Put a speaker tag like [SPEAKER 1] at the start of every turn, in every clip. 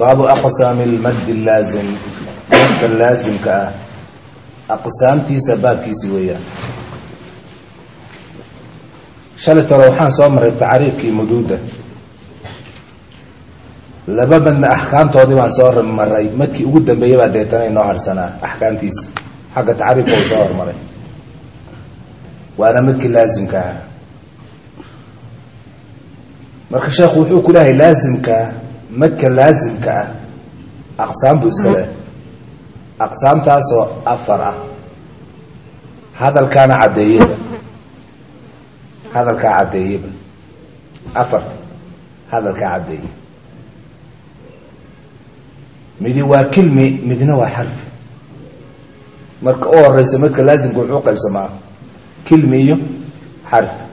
[SPEAKER 1] baabu aqsaami lmaddi laazim madka laasimka ah. Aqsaamtiisa baabkiisi weeyaan. Shalay tole waxaan soo maray tacriifkii muduuda laba madna axkaamtoodii baan soo maray madkii ugu dambeeyey baa deetana inoo harsanaa axkaamtiisa. Xagga tacriifka uu soo hormaray. Waana madkii laasimka ah. Marka sheekhu wuxuu ku lehay laasimka madka laasimka ah aqsaam buu iska leh. Aqsaamtaasoo afar ah. Hadalkaana caddeeyeba hadalkaa caddeeyeba afarta hadalkaa caddeeye midi waa kilmi midna waa xarfi. Marka u horeysa madka laasimka wuxuu qaybsamaa. Kilmi iyo xarfi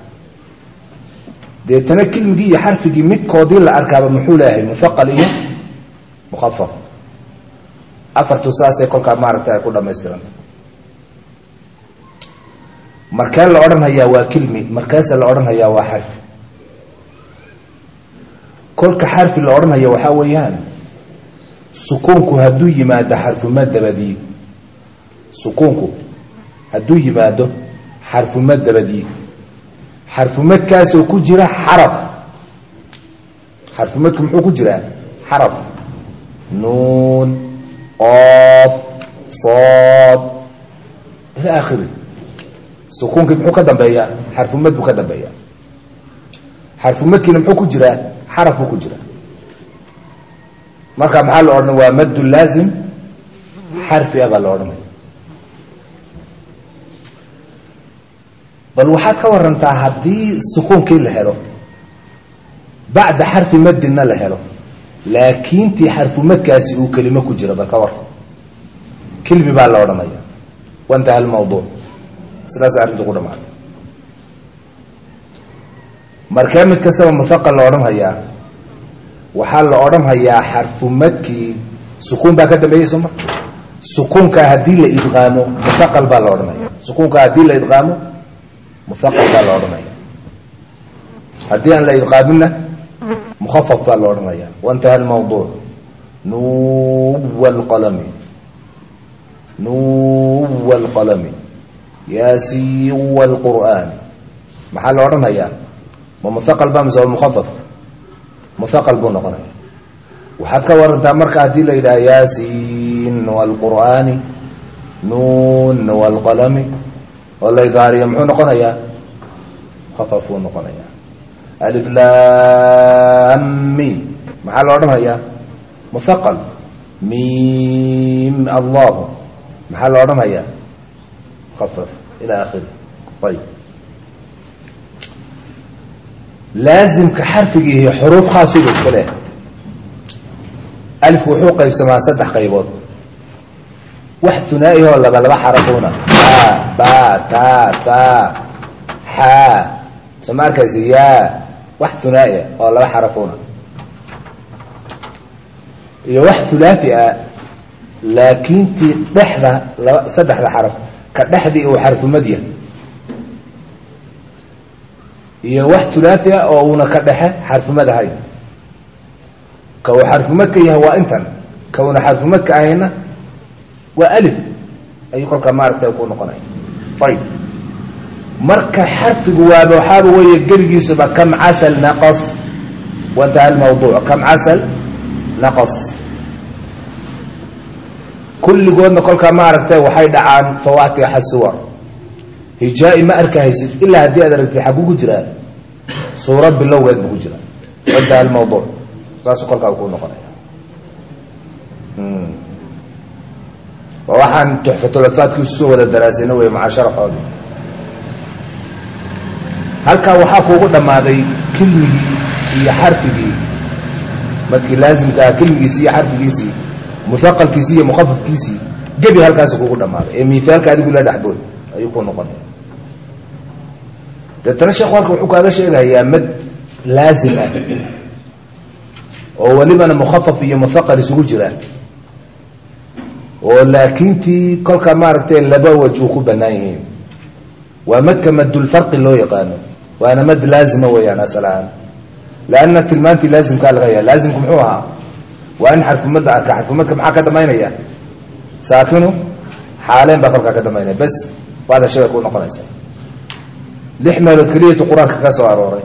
[SPEAKER 1] deetana kilmigii iyo xarfigii midkoodii la arkaaba muxuu leeyahay muaqal iyo mukhafaf afartu saasay kolkaa maaragta ay ku dhamaystiranta markee la odhanhayaa waa kilmi markeese la odhanhayaa waa xarfi kolka xarfi la odhanhaya waxaa weeyaan sukuunku hadduu yimaado xarfuma dabadii sukuunku hadduu yimaado xarfuma dabadii xarfumadkaasoo ku jira xaraf. Xarfumadku muxuu ku jiraa xaraf. Nuun qoof sood. Ila akhiri sukuunkii muxuu ka dambeeyaa xarfumad buu ka dambeeyaa xarfumadkiina muxuu ku jiraa xaraf buu ku jiraa marka maxaa la odhanay waa maddu laazim. Xarfi a baa la odhanaya bal waxaad ka warantaa haddii sukuunkii la helo bacda xarfi madina la helo laakiintii xarfumadkaasi uu kelimo ku jiro bal ka waran kilmi baa la odhanaya. Wantaha almawduuc sidaas arrintu ku dhamaatay. Markee mid kastaba muhaqal la odhanhayaa waxaa la odhanhayaa xarfumadkii sukuun baa ka dambeeyey sooma sukuunkaa haddii la idqaamo muhaqal baa la odhanaya sukuunkaa haddii la idqaamo muaqal baa la odhanaya haddii aan la idqaaminna mukhafaf baa la odhanaya waintaha almawduuc nuwa lqalami nuwa lqalami yaasiwa lqur'aani maxaa la odhanhayaa ma muaqal ba mise mukhafaf? Muaqal buu noqonaya waxaad ka warantaa marka haddii la yidhaha yaasiin wlqur'aani nuun wlqalami oo la idaariyo muxuu noqonayaa? Mukhafaf buu noqonayaa. Alif lam mim maxaa la odhanhayaa muhaqal mim allahu. Maxaa la odhanhayaa mukhafaf ila akhiri ayib laazimka xarfigiihi xuruuf khaasuba iska leh alifku wuxuu qaybsamaa saddex qaybood. Wax hunaaihoo laba laba xarafuuna a ba ta ta xaa soo yaa wax hunaaia oo laba xarafuuna iyo wax hulaafi ah laakiintii dhexda laba saddexda xaraf ka dhexdii uu xarfumadya iyo wax hulaafi ah oo uuna ka dhexe xarfumad ahayn. Ka uu xarfumadka yahay waa intan ka uuna xarfumadka ahayna waa alif ayuu kolka maaragta ku noqonaya. Ayib marka xarfigu waaba waxaaba weeye gebigiisuba kam casal naqas? Wantaha almawduuc kam casal naqas? Kulligoodna kolkaa maaragtay waxay dhacaan fawaatixa suwar. Hijaa-i ma arkahaysid ilaa haddii aad aragtid xaguu ku jiraa suurad bilowgeed buu ku jiraa wantaha almawduuc saasuu kolkaa ku noqonaya waa waxaan tuxfatulafaadkiisu soo wada daraasayna wey maca sharaxoodii halkaa waxaa kuugu dhammaaday kilmigii iyo xarfigii madkii laazimka ah kilmigiisii iyo xarfigiisii muaqalkiisii iyo mukhafafkiisii gebi halkaasi kuugu dhammaaday ee miaalka adigu la dhexbood ayuu ku noqonaya deetana sheekhu halka wuxuu kaaga sheegayaa mad laazim ah oo welibana mukhafaf iyo muaqal isugu jiraan oo laakiintii kolka maaragtay laba waj uu ku banaan yihiin waa madka madulfarqi loo yaqaano waana mad laazima weeyaan asal ahaan lanna tilmaantii laazimkaa laga yaa laazimku muxuu ahaa? Waa in xarfumad arka xarfumadka maxaa ka dambaynaya saakinu xaaleyn baa kolkaa ka dambaynaya bes waada shay bay ku noqonaysa lix meelood keliyatu qur'aanka ka soo arooray.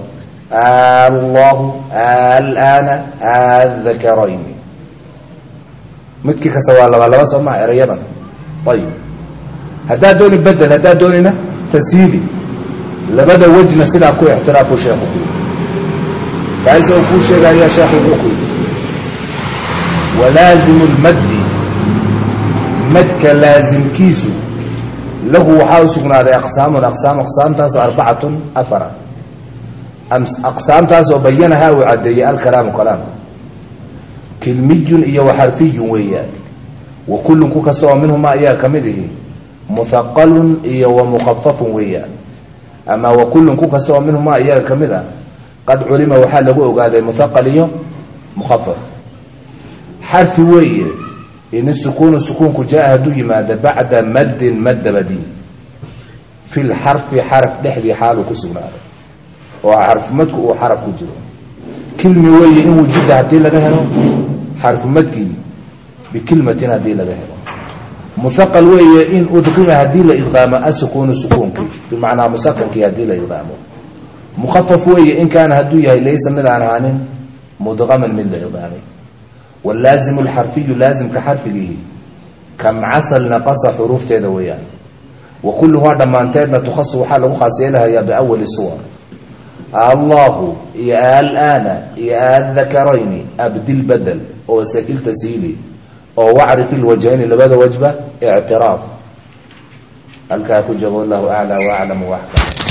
[SPEAKER 1] Allahu alana adhakarayni midkii kasta waa laba laba soo maa erayadan ayib haddaad dooni bedel haddaad doonina tasiili labada wejna sidaa ku ixtiraafu sheekhu. Ku yidhi kaisa uu kuu sheegaya sheekhu wuxuu ku yidhi. Walaazimu lmaddi madka laasimkiisu lahu waxaa u sugnaaday aqsaamun aqsaam aqsaamtaasoo arbacatun afara. Aqsaamtaasoo bayanahaa uu caddeeyey alkalaamu kalaamka kilmiyun iyo waxarfiyun weeyaan. Wa kullun ku kasta oo minhuma ayaa ka mid ihi muhaqalun iyo wa mukhafafun weeyaan. Ama wa kullun ku kasta oo minhuma iyaga ka mid a qad culima waxaa lagu ogaaday muhaqal iyo mukhafaf xarfi weeye in sukuunu sukuunku jaa hadduu yimaado bacda maddin mad fi lxarfi xaraf dhexdii xaaluu ku sugnaaday oo xarfumadku uu xaraf ku jiro. Kilmi weeye in wujida haddii laga helo xarfumadkii bikilmatin haddii laga helo. Muhaqal weeye in udqima haddii la idqaamo asukuunu sukuunkii bimacnaa musakankii haddii la idqaamo. Mukhafaf weeye in kaana hadduu yahay laysa mid aan ahaanin mudqaman mid la idqaamay. Wallaazimu alxarfiyu laasimka xarfigiihi kam casal naqasa xuruufteeda weeyaan. Wa kulluhaa dhammaanteedna tukhasu waxaa lagu khaas yeelahayaa biawali suwar allahu iyo alana iyo adhakarayni abdil bedel oo sakilta siili oo wacrif ilwajhayni labada wajba ictiraaf halkaa ku jabo allahu aclaa waaclam waxkam